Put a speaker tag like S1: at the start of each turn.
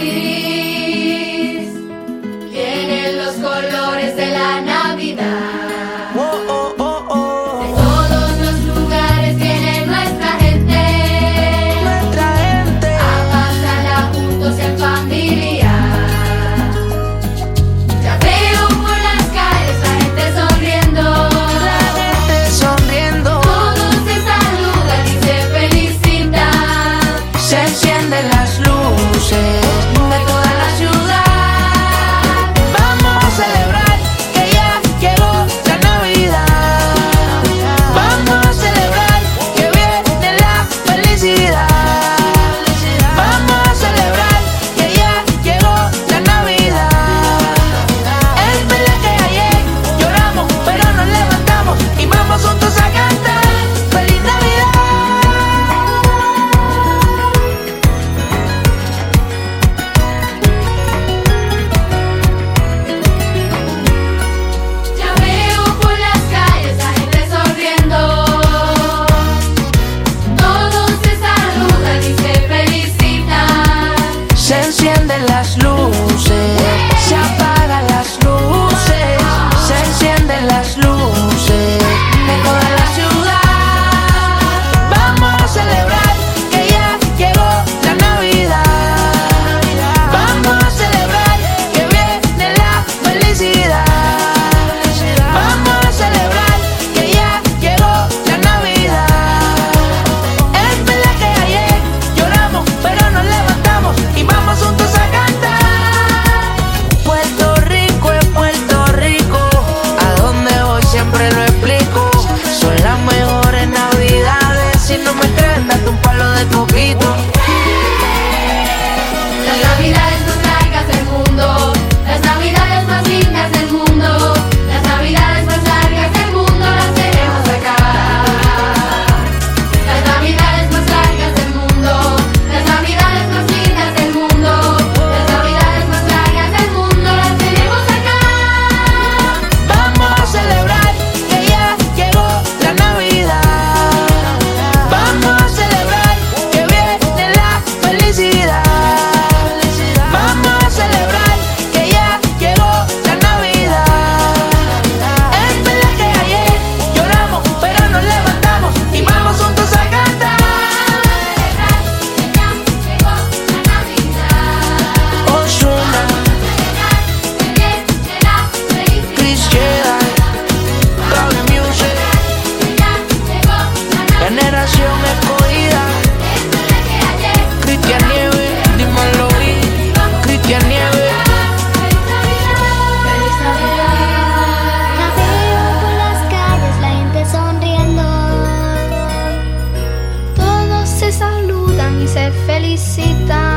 S1: gris tienen los colores de la Navidad.
S2: Oh, oh, oh, de
S1: todos los lugares viene nuestra gente.
S2: Nuestra gente. A
S1: pasarla juntos en familia. Ya veo por las calles la gente sonriendo. La
S2: gente sonriendo. Todos
S1: se saludan y se felicitan.
S2: Se encienden las luces de
S1: Todos